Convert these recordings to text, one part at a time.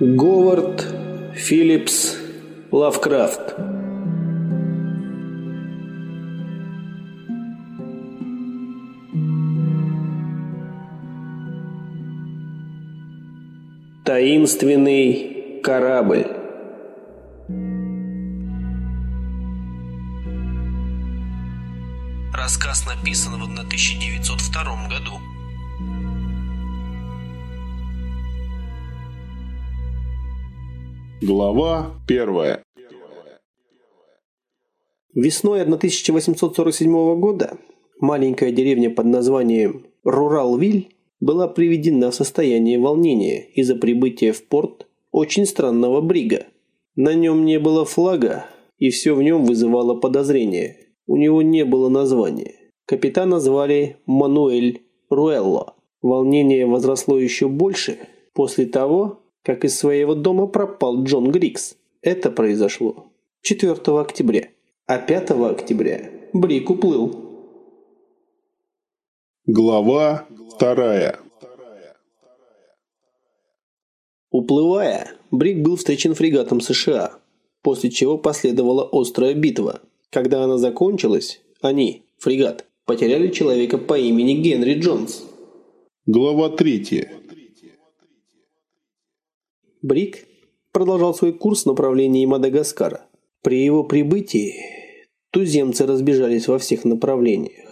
Говард Филлипс Лавкрафт Таинственный корабль Рассказ написан в 1902 году. Глава первая. Весной 1847 года маленькая деревня под названием Руралвиль была приведена в состояние волнения из-за прибытия в порт очень странного брига. На нем не было флага, и все в нем вызывало подозрение. У него не было названия. Капитана звали Мануэль Руэлло. Волнение возросло еще больше после того, как из своего дома пропал Джон Грикс. Это произошло 4 октября. А 5 октября Брик уплыл. Глава вторая. Уплывая, Брик был встречен фрегатом США, после чего последовала острая битва. Когда она закончилась, они, фрегат, потеряли человека по имени Генри Джонс. Глава третья. Брик продолжал свой курс в направлении Мадагаскара. При его прибытии туземцы разбежались во всех направлениях.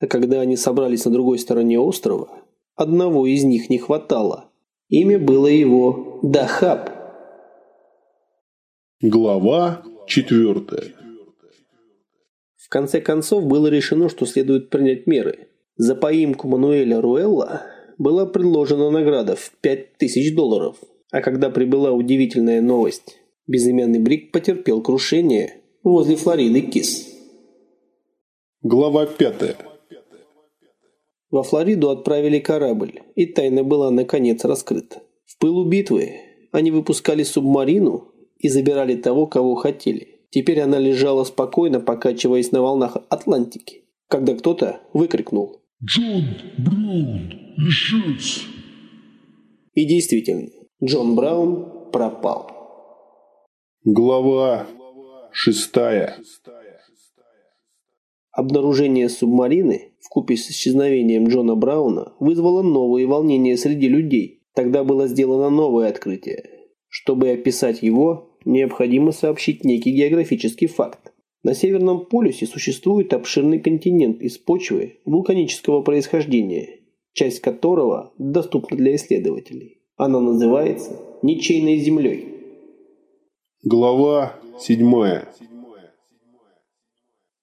А когда они собрались на другой стороне острова, одного из них не хватало. Имя было его Дахаб. Глава четвертая. В конце концов было решено, что следует принять меры. За поимку Мануэля Руэлла была предложена награда в 5000 долларов – а когда прибыла удивительная новость, безымянный Брик потерпел крушение возле Флориды Кис. Глава пятая. Во Флориду отправили корабль, и тайна была наконец раскрыта. В пылу битвы они выпускали субмарину и забирали того, кого хотели. Теперь она лежала спокойно, покачиваясь на волнах Атлантики, когда кто-то выкрикнул «Джон Браун, исчез!» И действительно, Джон Браун пропал. Глава шестая. Обнаружение субмарины в купе с исчезновением Джона Брауна вызвало новые волнения среди людей. Тогда было сделано новое открытие. Чтобы описать его, необходимо сообщить некий географический факт. На Северном полюсе существует обширный континент из почвы вулканического происхождения, часть которого доступна для исследователей. Она называется «Ничейной землей». Глава седьмая.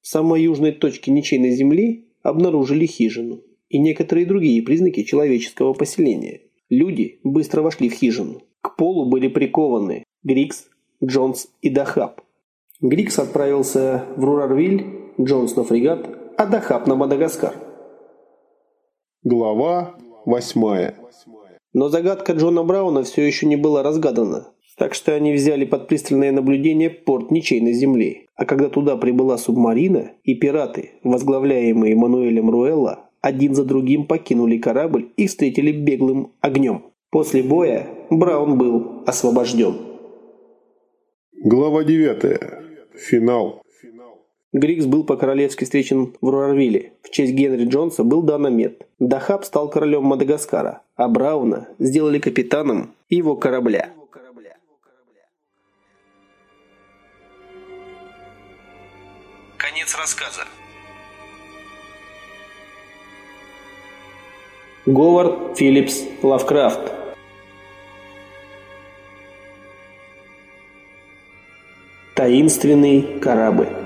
В самой южной точке ничейной земли обнаружили хижину и некоторые другие признаки человеческого поселения. Люди быстро вошли в хижину. К полу были прикованы Грикс, Джонс и Дахаб. Грикс отправился в Рурарвиль, Джонс на фрегат, а Дахаб на Мадагаскар. Глава восьмая. Но загадка Джона Брауна все еще не была разгадана. Так что они взяли под пристальное наблюдение порт ничейной земли. А когда туда прибыла субмарина, и пираты, возглавляемые Мануэлем Руэлла, один за другим покинули корабль и встретили беглым огнем. После боя Браун был освобожден. Глава 9. Финал. Грикс был по-королевски встречен в Руарвилле. В честь Генри Джонса был дан намет. Дахаб стал королем Мадагаскара, а Брауна сделали капитаном его корабля. Конец рассказа. Говард Филлипс Лавкрафт Таинственный корабль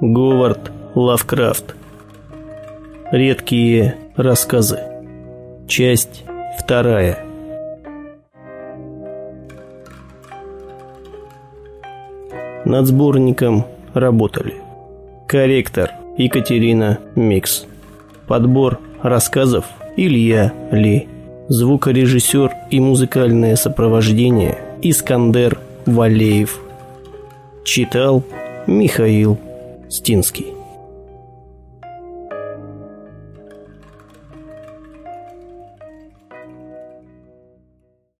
Говард Лавкрафт. Редкие рассказы. Часть вторая. Над сборником работали корректор Екатерина Микс, подбор рассказов Илья Ли, звукорежиссер и музыкальное сопровождение Искандер Валеев. Читал Михаил Стинский.